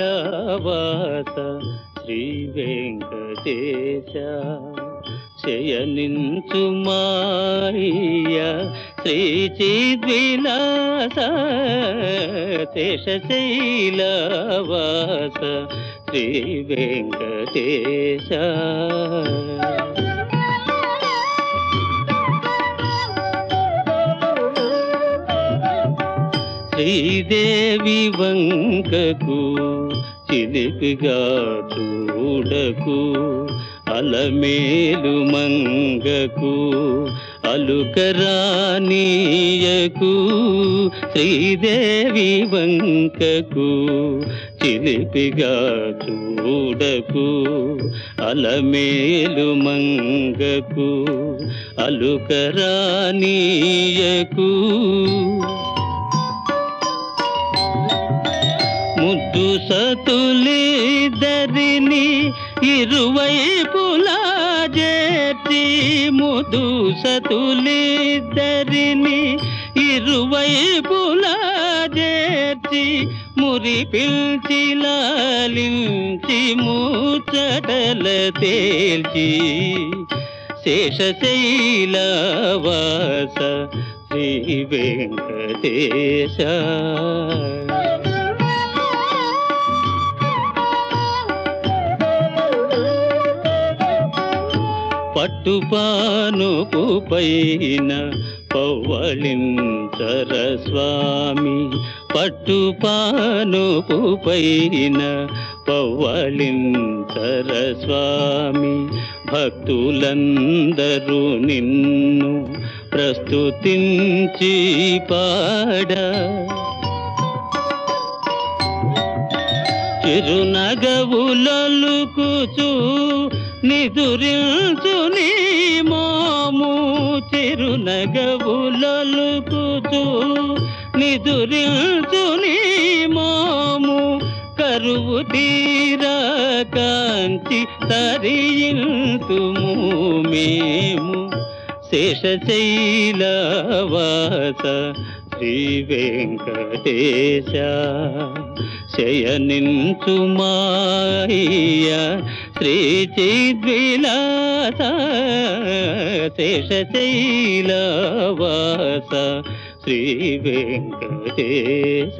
శేషశైలవాస శ్రీ వెంకటేశ శయనించు మాయ శ్రీచిద్విలాస శేషశైలవాస శ్రీ వెంకటేశ శ్రీదేవి వంకకు చిలిపిగా చూడకు అలమేలు మంగకు అలుకరానీయకు శ్రీదేవి వంకకు చిలిపిగా చూడకు అలమేలు మంగకు అలుకరానీయకు సతులిద్దరిని ఇరువైపులా చేర్చి ముదు సతులిద్దరిని ఇరువైపులా చేర్చి మురి పిల్చి లాలించి ముచ్చటల తేల్చి. శేషశైలవాస శ్రీ వెంకటేశ. పట్టుపానుపు పైన పవ్వళించర స్వామి. పట్టుపానుపు పైన పవ్వళించర స్వామి. భక్తులందరూ నిన్ను ప్రస్తుతించి పాడ. చిరునగవులలుకుచు నిదురించు నీ మోము చిరునగవులలుకుతూ నిదురించు నీ మోము కరువు తీరా కాంతి తరియింతుము మేము. శేషశైలవాస శ్రీ వెంకటేశ. శయనించు మాయ శ్రీ చిద్విలాస శేషశైలవాస శ్రీ వెంకటేశ